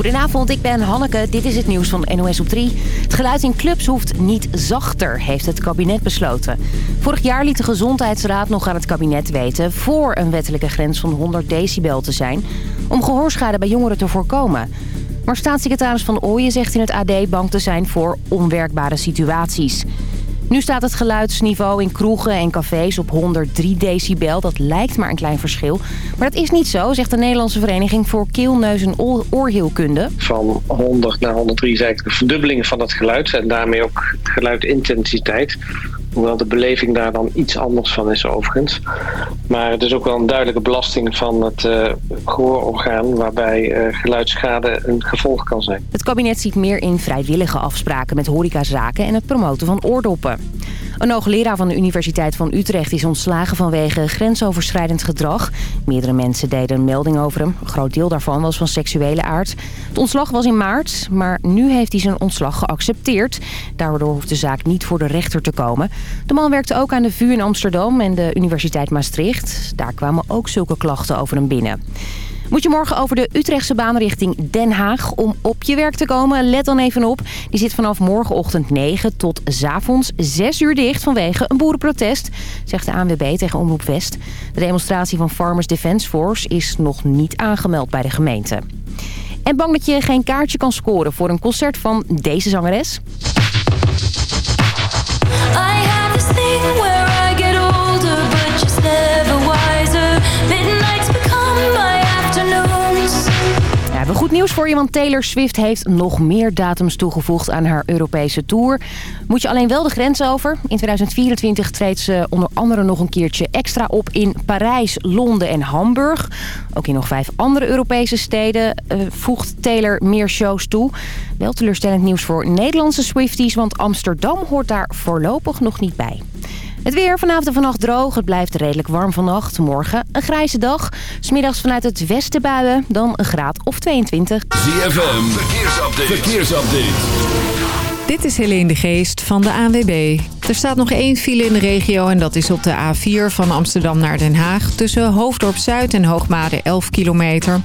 Goedenavond, ik ben Hanneke. Dit is het nieuws van NOS op 3. Het geluid in clubs hoeft niet zachter, heeft het kabinet besloten. Vorig jaar liet de Gezondheidsraad nog aan het kabinet weten... voor een wettelijke grens van 100 decibel te zijn... om gehoorschade bij jongeren te voorkomen. Maar staatssecretaris Van Ooyen zegt in het AD bang te zijn voor onwerkbare situaties. Nu staat het geluidsniveau in kroegen en cafés op 103 decibel. Dat lijkt maar een klein verschil. Maar dat is niet zo, zegt de Nederlandse Vereniging voor Keelneus- en Oorheelkunde. Van 100 naar 103 is eigenlijk de verdubbeling van het geluid en daarmee ook geluidintensiteit. Hoewel de beleving daar dan iets anders van is overigens. Maar het is ook wel een duidelijke belasting van het eh, gehoororgaan... waarbij uh, geluidsschade een gevolg kan zijn. Het kabinet ziet meer in vrijwillige afspraken met horecazaken... en het promoten van oordoppen. Een hoogleraar van de Universiteit van Utrecht is ontslagen vanwege grensoverschrijdend gedrag. Meerdere mensen deden een melding over hem. Een groot deel daarvan was van seksuele aard. Het ontslag was in maart, maar nu heeft hij zijn ontslag geaccepteerd. Daardoor hoeft de zaak niet voor de rechter te komen. De man werkte ook aan de VU in Amsterdam en de Universiteit Maastricht. Daar kwamen ook zulke klachten over hem binnen. Moet je morgen over de Utrechtse baan richting Den Haag om op je werk te komen? Let dan even op. Die zit vanaf morgenochtend 9 tot avonds 6 uur dicht vanwege een boerenprotest, zegt de ANWB tegen Omroep West. De demonstratie van Farmers Defence Force is nog niet aangemeld bij de gemeente. En bang dat je geen kaartje kan scoren voor een concert van deze zangeres? I have Goed nieuws voor je, want Taylor Swift heeft nog meer datums toegevoegd aan haar Europese tour. Moet je alleen wel de grens over. In 2024 treedt ze onder andere nog een keertje extra op in Parijs, Londen en Hamburg. Ook in nog vijf andere Europese steden eh, voegt Taylor meer shows toe. Wel teleurstellend nieuws voor Nederlandse Swifties, want Amsterdam hoort daar voorlopig nog niet bij. Het weer vanavond en vannacht droog. Het blijft redelijk warm vannacht. Morgen een grijze dag. Smiddags vanuit het westen buien. Dan een graad of 22. ZFM. Verkeersupdate. Verkeersupdate. Dit is Helene de Geest van de ANWB. Er staat nog één file in de regio en dat is op de A4 van Amsterdam naar Den Haag. Tussen Hoofddorp Zuid en Hoogmade 11 kilometer.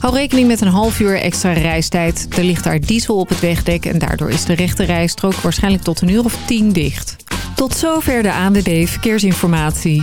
Hou rekening met een half uur extra reistijd. Er ligt daar diesel op het wegdek en daardoor is de rechte rijstrook waarschijnlijk tot een uur of tien dicht. Tot zover de ANWB Verkeersinformatie.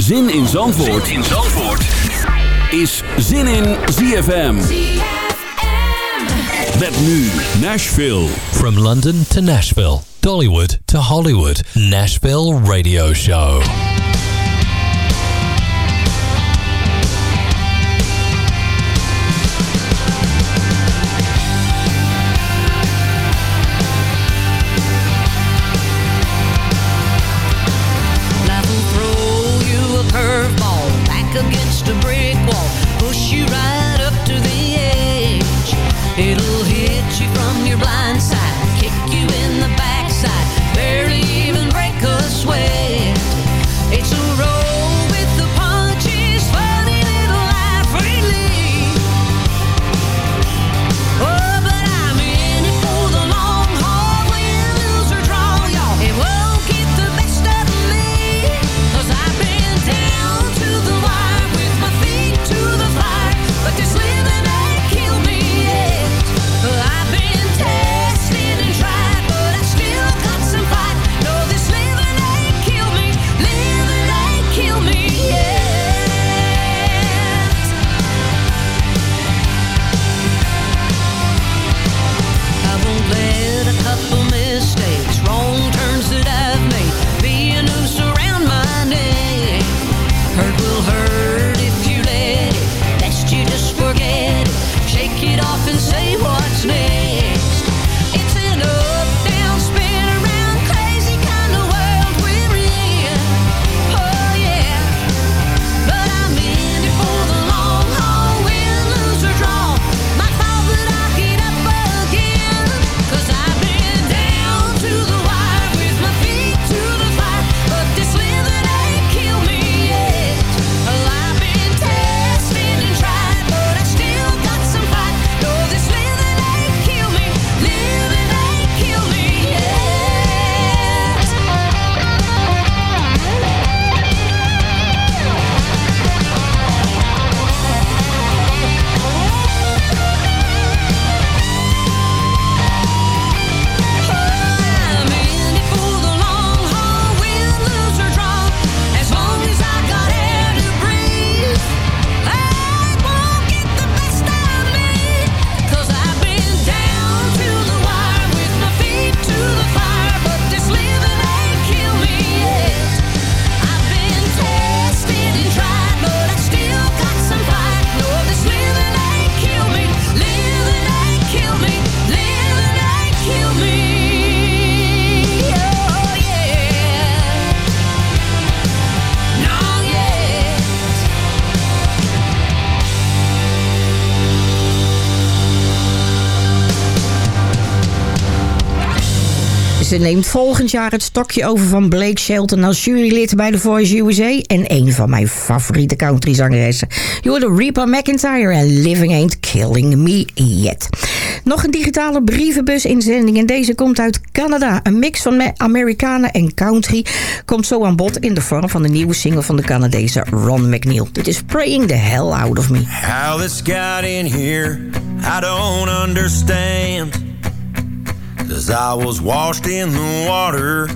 Zin in Zandvoort, zin in is Zin in ZFM. ZFM. Met nu Nashville. From London to Nashville. Dollywood to Hollywood. Nashville Radio Show. brick wall, push you right up to the edge. It'll hit. neemt volgend jaar het stokje over van Blake Shelton als jurylid bij The Voice USA. En een van mijn favoriete countryzangeressen. You're the Reaper McIntyre en Living Ain't Killing Me Yet. Nog een digitale brievenbus inzending en deze komt uit Canada. Een mix van Amerikanen en country komt zo aan bod in de vorm van de nieuwe single van de Canadese Ron McNeil. Dit is Praying the Hell Out of Me. How this got in here, I don't understand. Cause I was washed in the water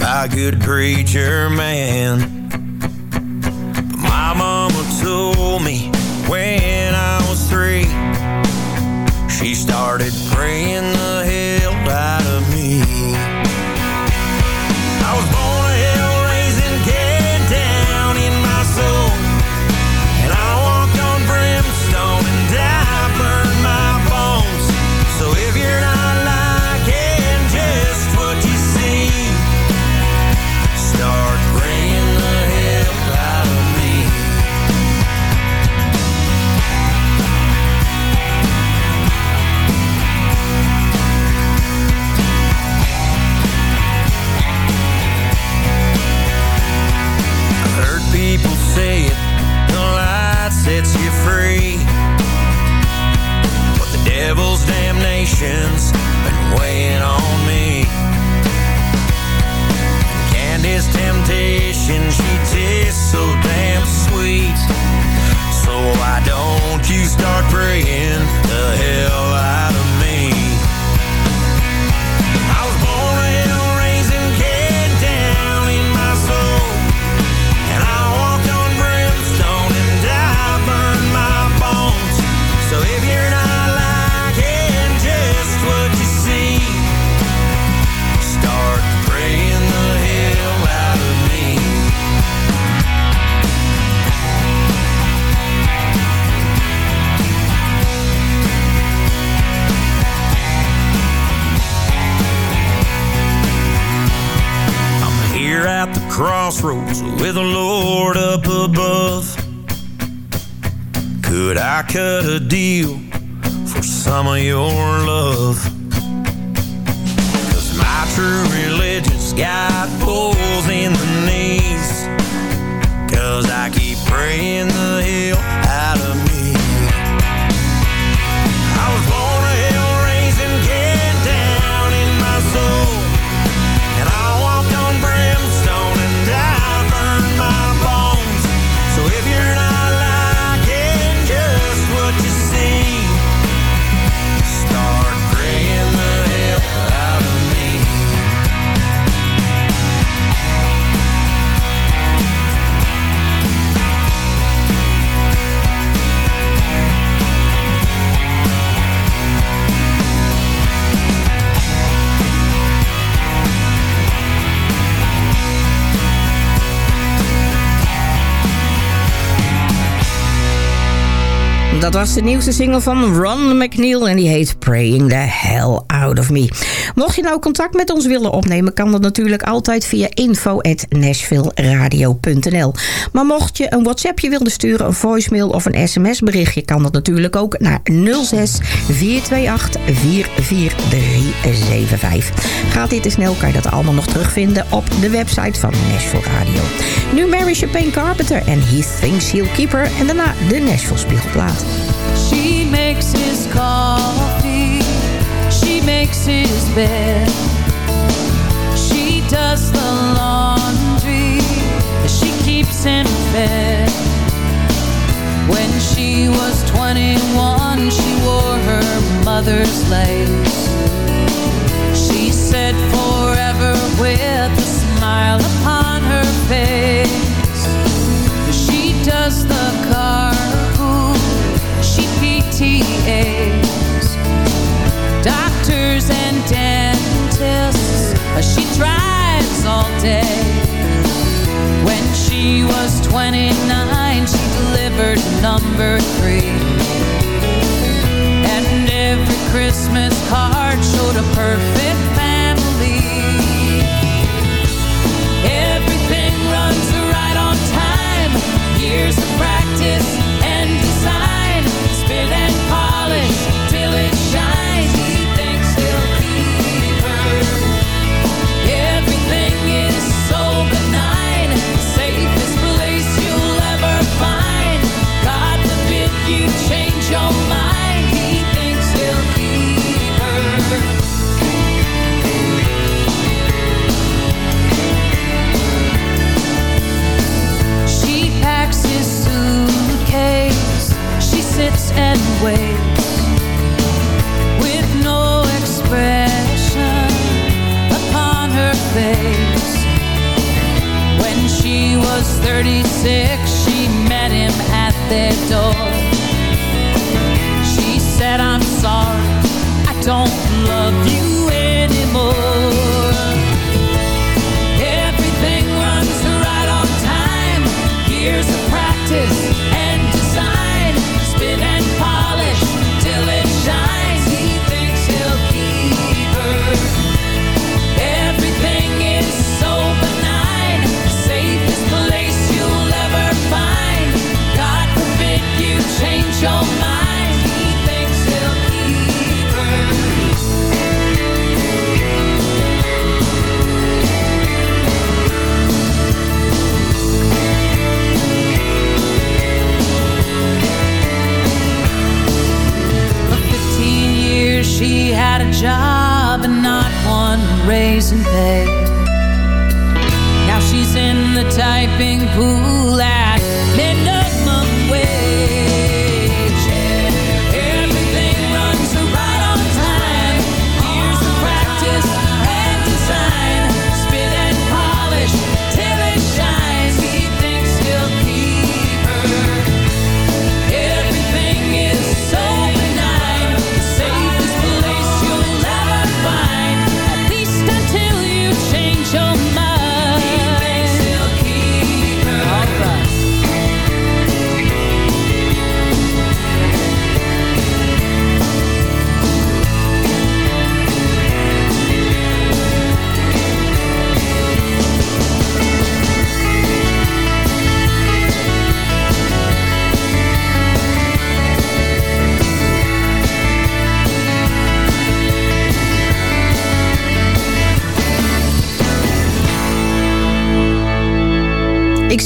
by a good preacher man. But my mama told me when I was three, she started praying the hell out of me. dat was de nieuwste single van Ron McNeil en die heet Praying the Hell of Me. Mocht je nou contact met ons willen opnemen, kan dat natuurlijk altijd via info.nashvilleradio.nl. Maar mocht je een WhatsAppje willen sturen, een voicemail of een sms-berichtje, kan dat natuurlijk ook naar 06 428 44375. Gaat dit te snel, kan je dat allemaal nog terugvinden op de website van Nashville Radio. Nu Mary Chapin Carpenter en He Thinks He'll Keep Her en daarna de Nashville Spiegelplaat. She makes his call. makes his bed. She does the laundry, she keeps him fed. When she was 21, she wore her mother's lace. She said forever with a smile upon her face. She does the carpool, she PTAs. She drives all day When she was 29 She delivered number three And every Christmas card Showed a perfect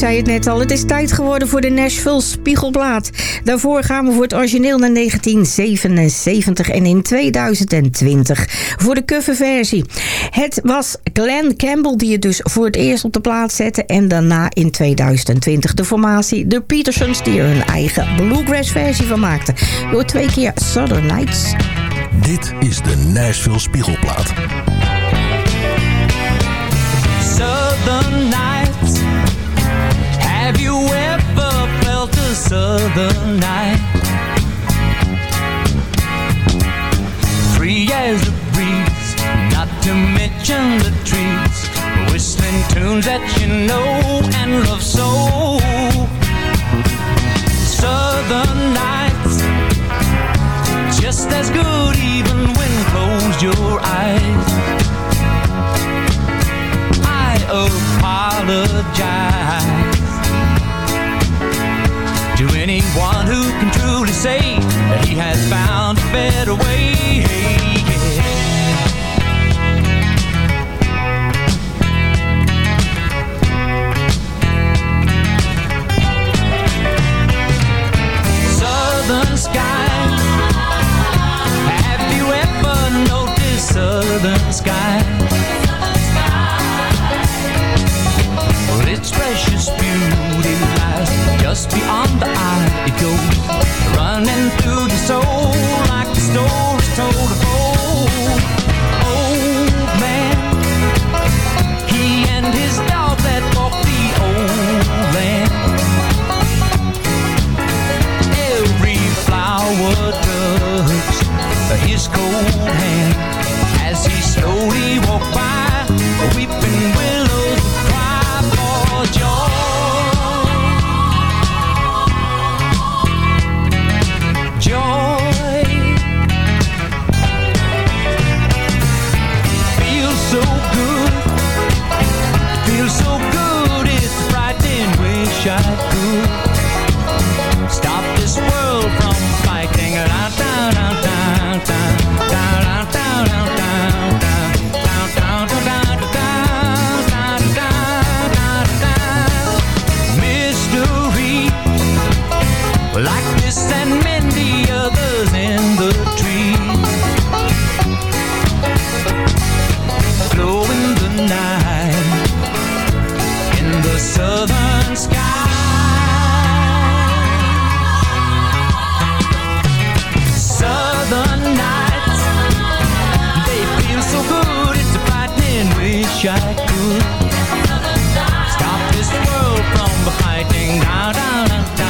zei het net al, het is tijd geworden voor de Nashville Spiegelplaat. Daarvoor gaan we voor het origineel naar 1977 en in 2020 voor de coverversie. Het was Glenn Campbell die het dus voor het eerst op de plaat zette... en daarna in 2020 de formatie de Petersons die er hun eigen bluegrass versie van maakten. Door twee keer Southern Nights. Dit is de Nashville Spiegelplaat. southern night Free as a breeze, not to mention the trees Whistling tunes that you know and love so Southern nights Just as good even when closed your eyes I apologize anyone who can truly say that he has found a better way. Southern sky. Have you ever noticed southern sky? just beyond the eye it goes running through the soul like the story wish is de Stop this world from behind down, down,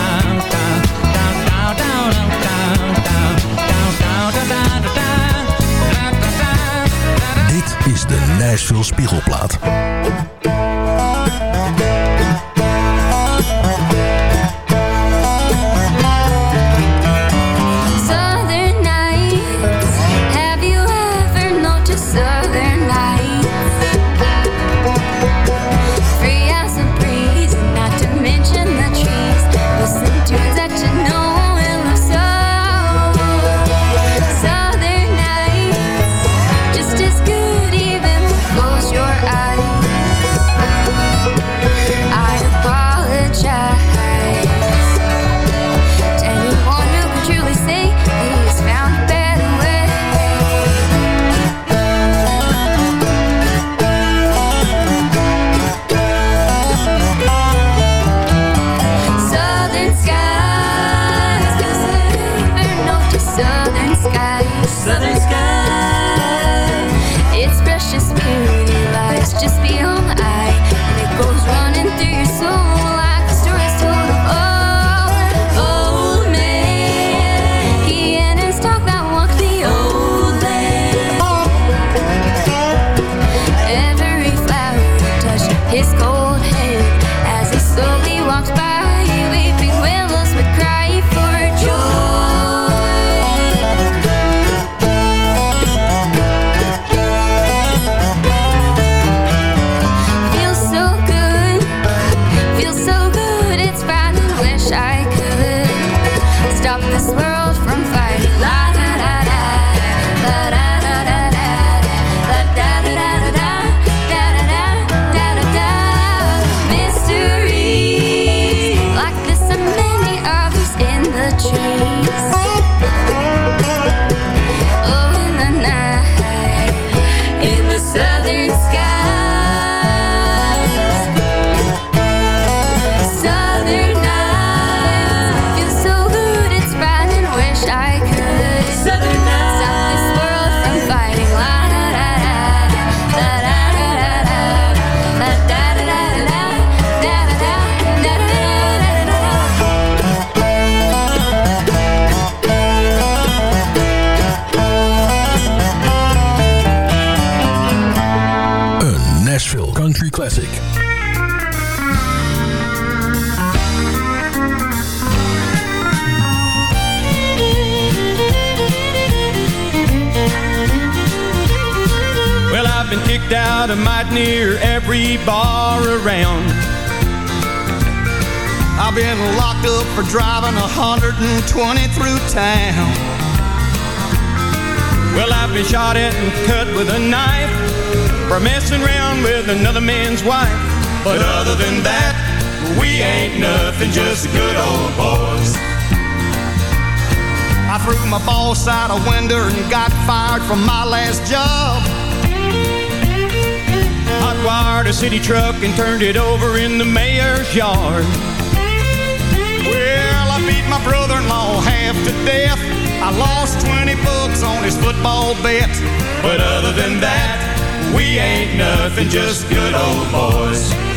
got this world near every bar around. I've been locked up for driving 120 through town. Well, I've been shot at and cut with a knife for messing around with another man's wife. But other than that, we ain't nothing, just good old boys. I threw my boss out a window and got fired from my last job hardwired a city truck and turned it over in the mayor's yard. Well, I beat my brother-in-law half to death. I lost 20 bucks on his football bet. But other than that, we ain't nothing, just good old boys.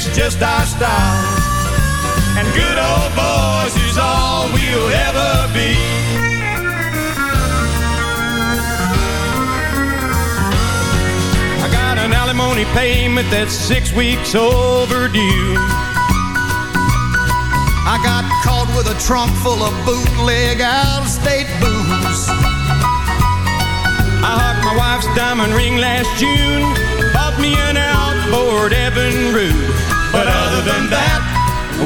it's just our style. And good old boys is all we'll ever be. I got an alimony payment that's six weeks overdue. I got caught with a trunk full of bootleg out-of-state booze. I hocked my wife's diamond ring last June me an outboard Evinrude. But other than that,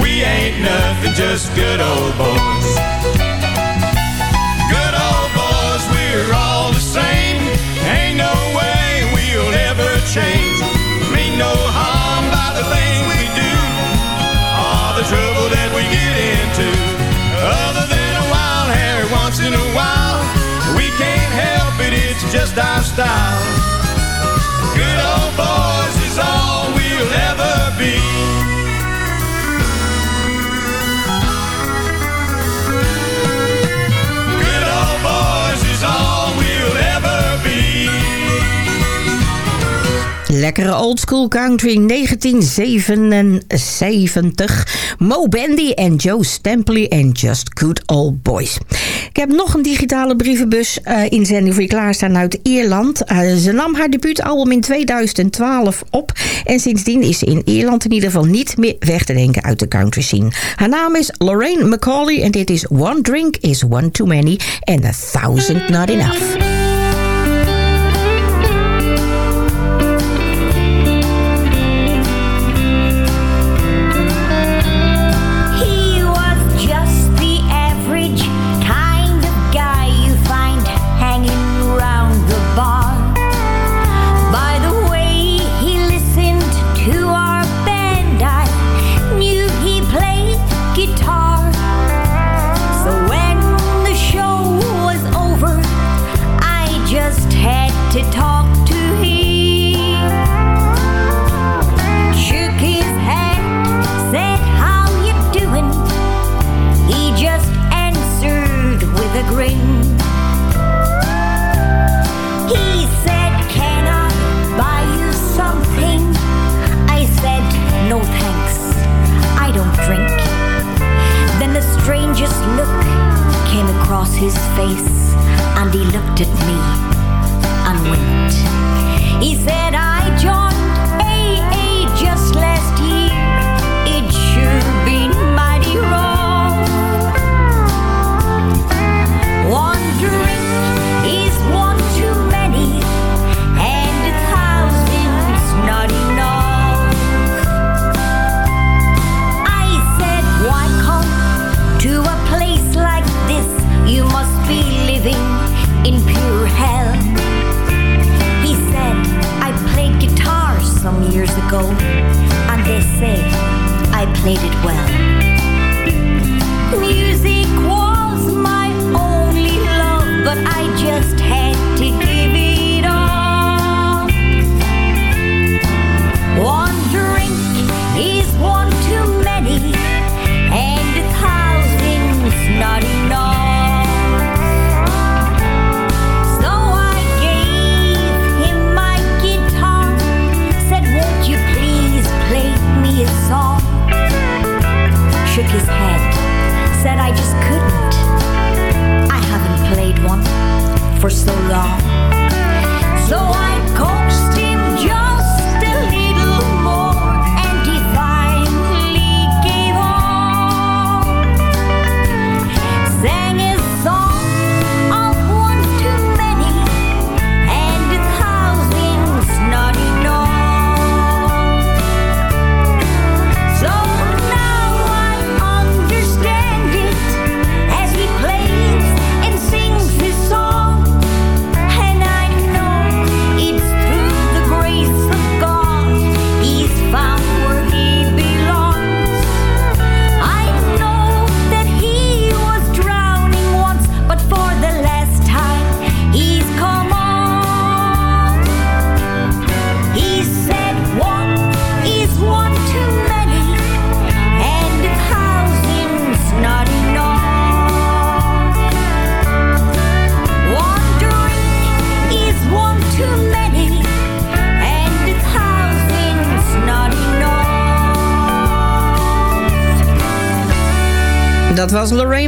we ain't nothing, just good old boys. Good old boys, we're all the same. Ain't no way we'll ever change. Mean no harm by the things we do, all the trouble that we get into. Other than a wild hair once in a while, we can't help it, it's just our style. Good old boys is all we'll ever be. Good old boys is all we'll ever be. Lekkere old school country 1977. Mo Bendy en Joe Stampley en Just Good Old Boys heb nog een digitale brievenbus uh, inzending voor je klaarstaan uit Ierland. Eh, ze nam haar debuutalbum in 2012 op. En sindsdien is ze in Ierland in ieder geval niet meer weg te denken uit de country scene. Haar naam is Lorraine McCauley en dit is One Drink is One Too Many and A Thousand Not Enough.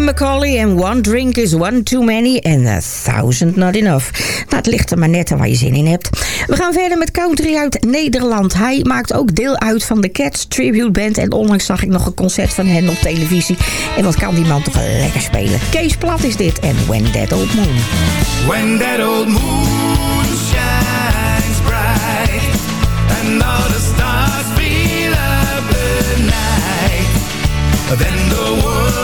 Jim and en One Drink is One Too Many and A Thousand Not Enough. Nou, het ligt er maar net aan waar je zin in hebt. We gaan verder met country uit Nederland. Hij maakt ook deel uit van de Cats Tribute Band en onlangs zag ik nog een concert van hen op televisie. En wat kan die man toch lekker spelen. Kees Plat is dit en When That Old Moon. When That Old Moon shines bright and all the stars feel up at night then the world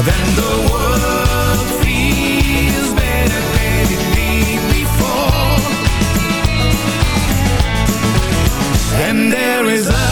Then the world feels better than it did before And there is a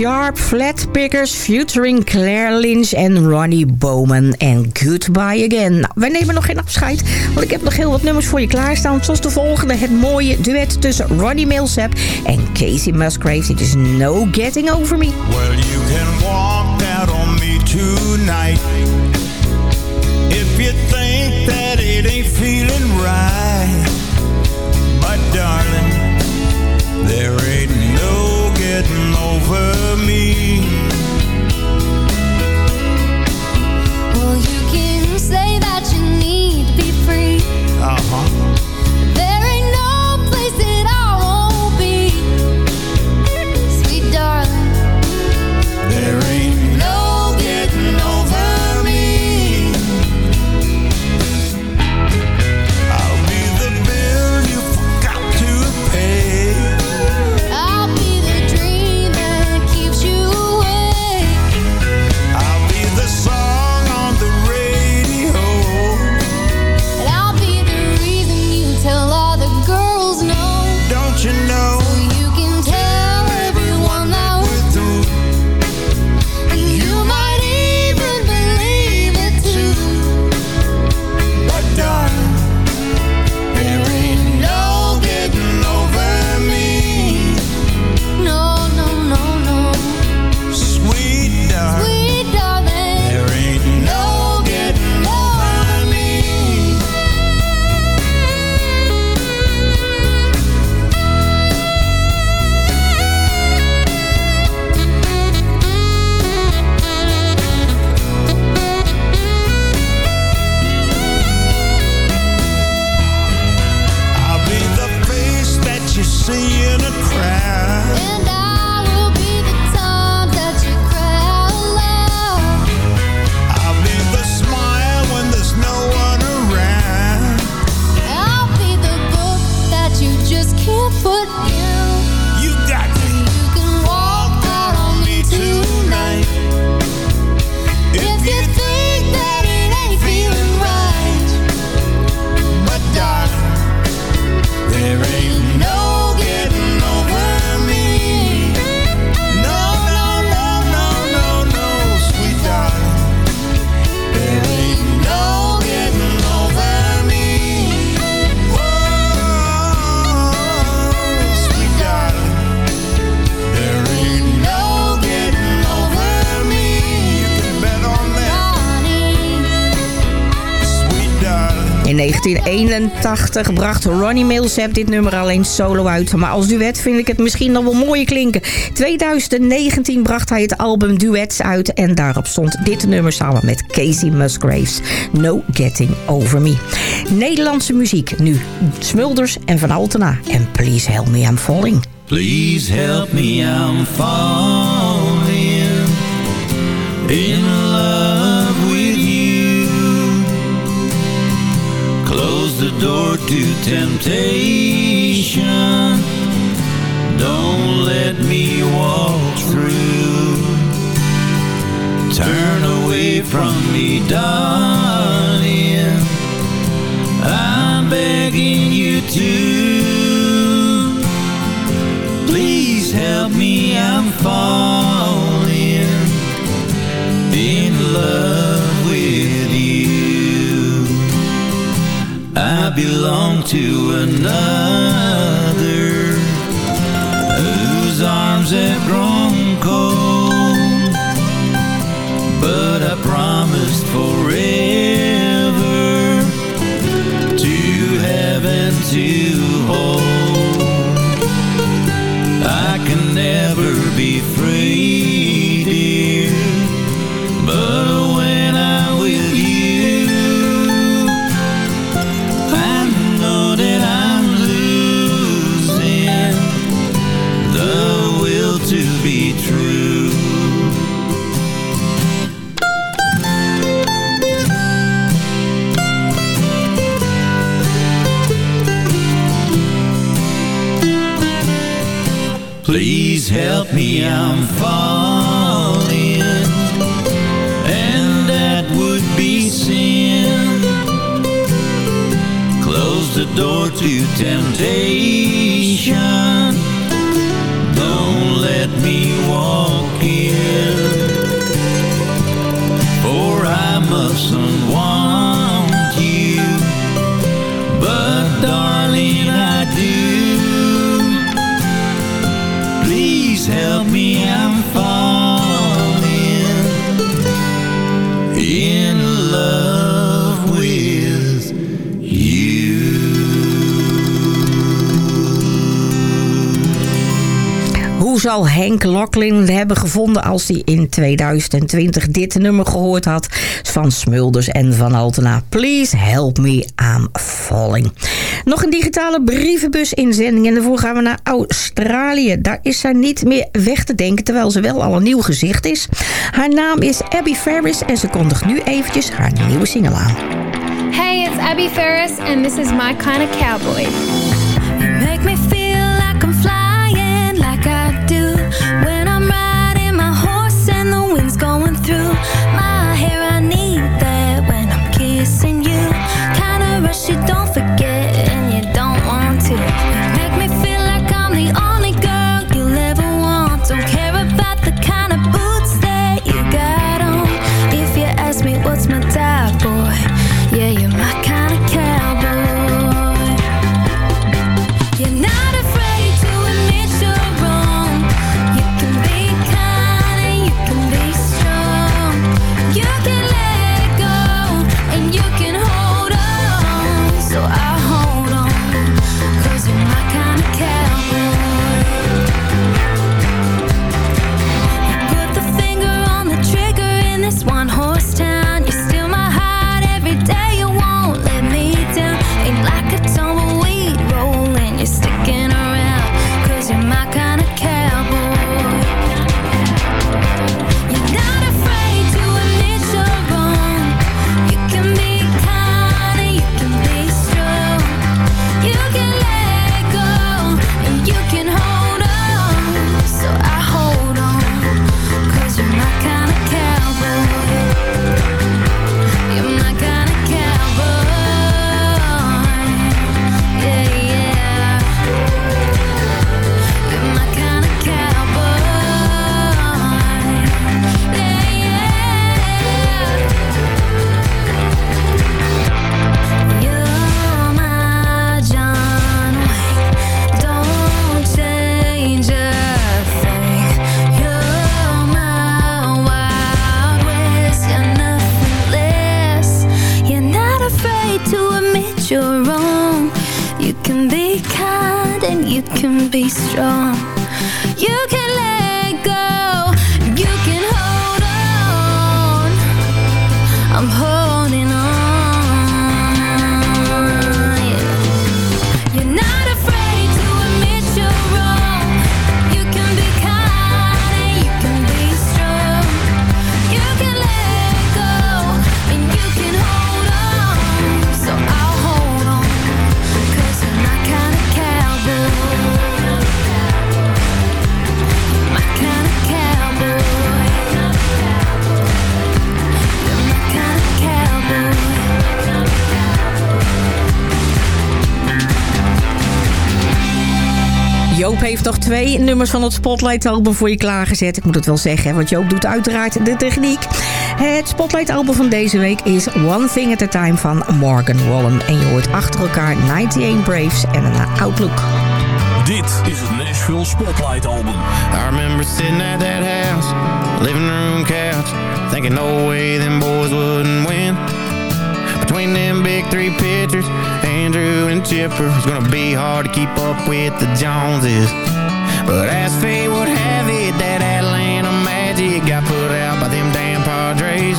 Sharp, Flatpickers, featuring Claire Lynch en Ronnie Bowman en Goodbye Again. Nou, wij nemen nog geen afscheid, want ik heb nog heel wat nummers voor je klaarstaan. Zoals de volgende, het mooie duet tussen Ronnie Millsap en Casey Musgraves. It is No Getting Over Me. Well, you can walk out on me tonight If you think that it ain't feeling right 1981 bracht Ronnie Millsap dit nummer alleen solo uit. Maar als duet vind ik het misschien nog wel mooier klinken. 2019 bracht hij het album Duets uit. En daarop stond dit nummer samen met Casey Musgraves. No Getting Over Me. Nederlandse muziek nu. Smulders en Van Altena. En Please Help Me I'm Falling. Please help me I'm falling. door to temptation Don't let me walk through Turn away from me, darling I'm begging you to Please help me, I'm falling In love I belong to another Whose arms have grown cold But I promised forever To have and to hold I can never be free Please help me, I'm falling And that would be sin Close the door to temptation Don't let me walk in For I mustn't want me, out. Hoe zal Henk Locklin hebben gevonden als hij in 2020 dit nummer gehoord had van Smulders en van Altena? Please help me, I'm falling. Nog een digitale brievenbus inzending en daarvoor gaan we naar Australië. Daar is zij niet meer weg te denken, terwijl ze wel al een nieuw gezicht is. Haar naam is Abby Ferris en ze kondigt nu eventjes haar nieuwe single aan. Hey, it's Abby Ferris and this is my kind of cowboy. heeft nog twee nummers van het Spotlight-album voor je klaargezet. Ik moet het wel zeggen, want ook doet uiteraard de techniek. Het Spotlight-album van deze week is One Thing at a Time van Morgan Wallen. En je hoort achter elkaar 98 Braves en een Outlook. Dit is het Nashville Spotlight Album. I remember sitting at that house, living room couch, thinking no way them boys wouldn't win. between them big three pitchers, Andrew and Chipper, it's gonna be hard to keep up with the Joneses. But as fate would have it, that Atlanta Magic got put out by them damn Padres.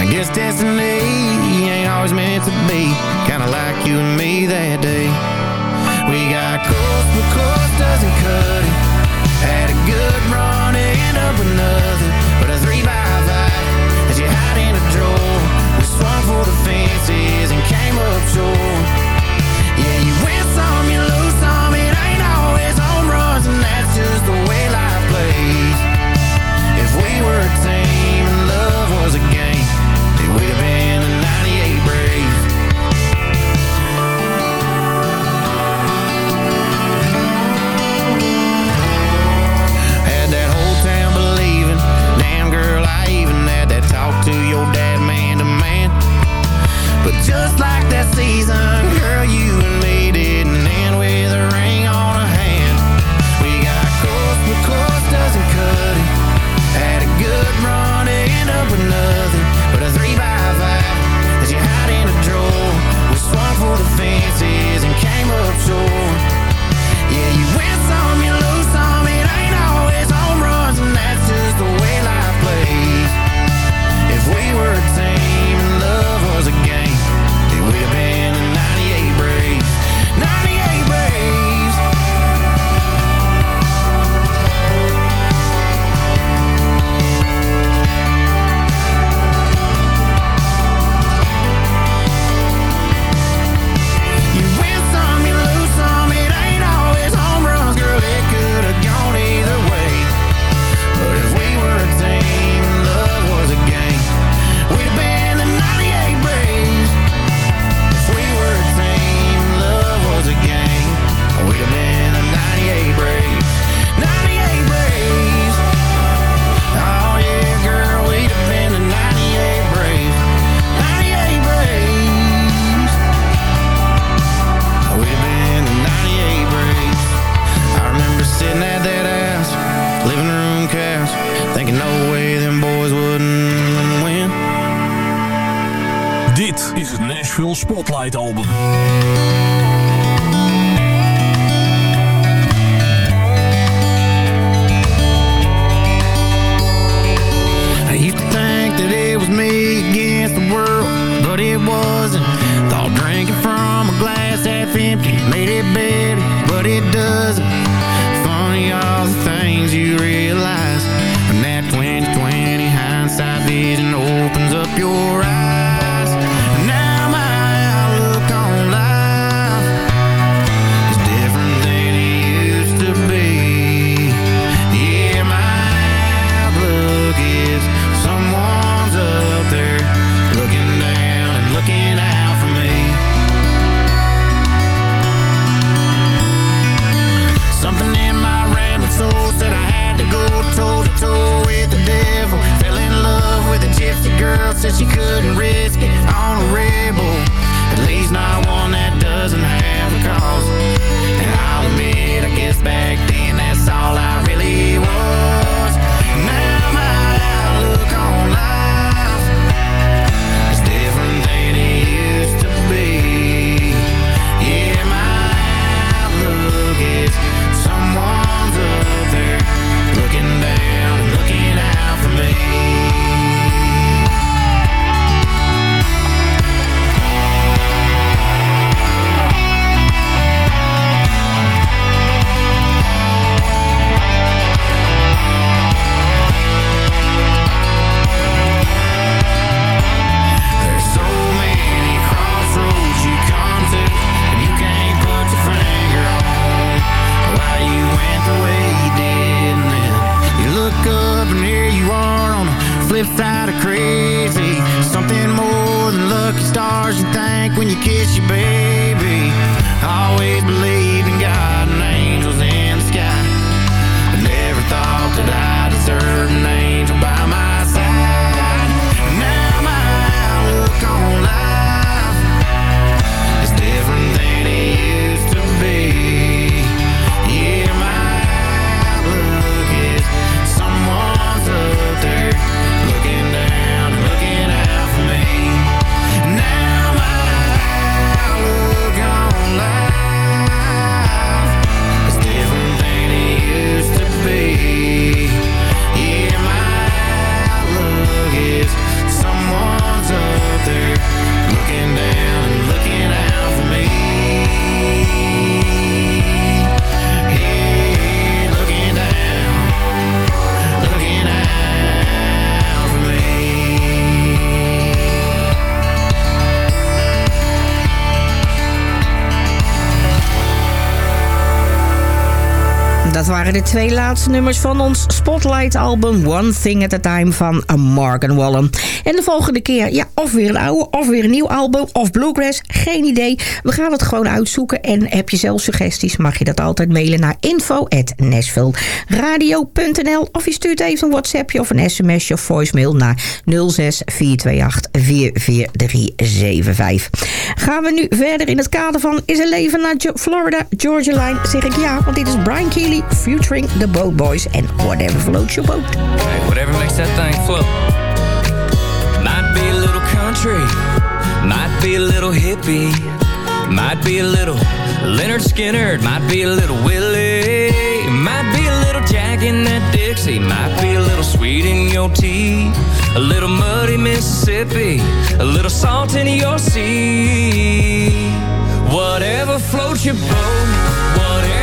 I guess destiny ain't always meant to be, kinda like you and me that day. We got course, but course doesn't cut it. Had a good run, end up nothing. the fences and came up short Yeah, you win some, you lose some It ain't always home runs And that's just the way life plays If we were a team and love was a game we'd have been the 98 Braves Had that whole town believing Damn girl, I even had that talk to your dad but just like that season, girl, you de twee laatste nummers van ons Spotlight-album... One Thing at a Time van Morgan Wallen. En de volgende keer, ja, of weer een oude, of weer een nieuw album... of Bluegrass, geen idee. We gaan het gewoon uitzoeken. En heb je zelf suggesties, mag je dat altijd mailen naar info.nashvilleradio.nl... of je stuurt even een WhatsAppje of een sms'je of voicemail naar 0642844375. 44375 Gaan we nu verder in het kader van Is een leven naar Florida, Georgia Line? Zeg ik ja, want dit is Brian Keely, Future featuring the Boat Boys and Whatever Floats Your Boat. Hey, whatever makes that thing float. Might be a little country, might be a little hippie, might be a little Leonard Skinner, might be a little Willie, might be a little Jack in that Dixie, might be a little sweet in your tea, a little muddy Mississippi, a little salt in your sea. Whatever floats your boat, whatever.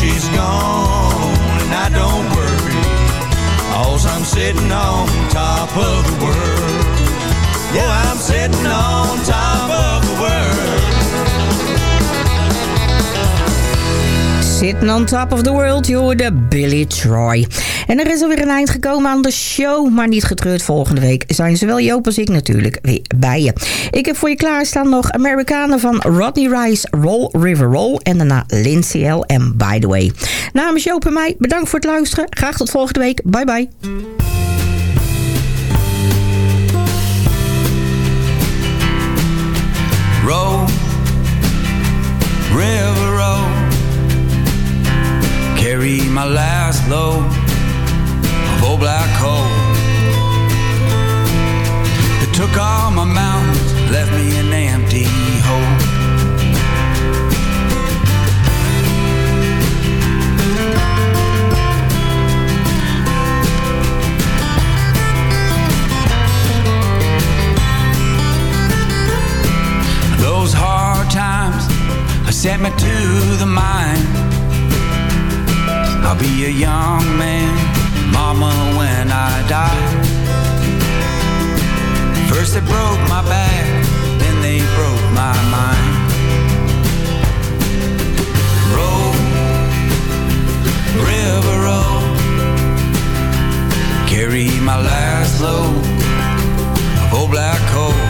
she's gone and I don't worry All's I'm sitting on top of the world Yeah, I'm sitting on top of the world Sitting on top of the world, You're the Billy Troy. En er is alweer een eind gekomen aan de show. Maar niet getreurd, volgende week zijn zowel Joop als ik natuurlijk weer bij je. Ik heb voor je klaarstaan nog Amerikanen van Rodney Rice, Roll River Roll. En daarna Lindsay L. en By The Way. Namens Joop en mij, bedankt voor het luisteren. Graag tot volgende week. Bye bye. Roll, river roll, carry my last load. cold black hole. It took all my mountains, left me an empty hole. Those hard times sent me to the mine. I'll be a young man mama when I die. First they broke my back, then they broke my mind. Road, river carry my last load of old black coal.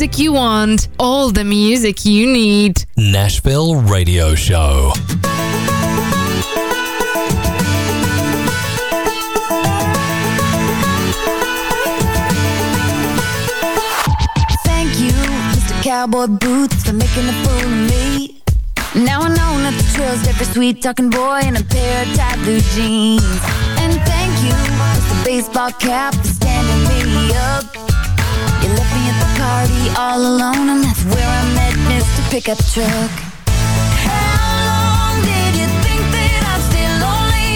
music you want, all the music you need. Nashville Radio Show. Thank you, Mr. Cowboy Boots, for making a fool of me. Now I know not the trails every sweet talking boy in a pair of tight blue jeans. And thank you, Mr. Baseball Cap, for standing me up all alone And that's where I met Mr. Pickup Truck How long did you think that I'm still only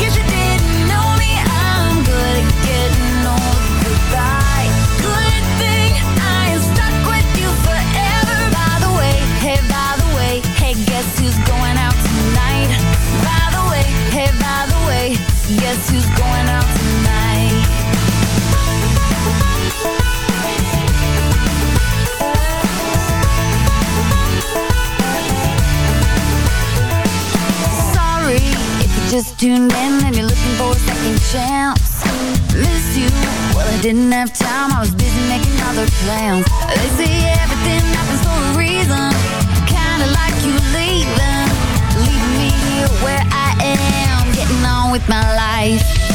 guess you didn't know me I'm good at getting old Goodbye Good thing I stuck with you forever By the way, hey, by the way Hey, guess who's going out tonight? By the way, hey, by the way Guess who's going out just tuned in and you're looking for a second chance Miss you Well, I didn't have time, I was busy making other plans They say everything happens for a reason Kinda like you leaving leaving me here where I am Getting on with my life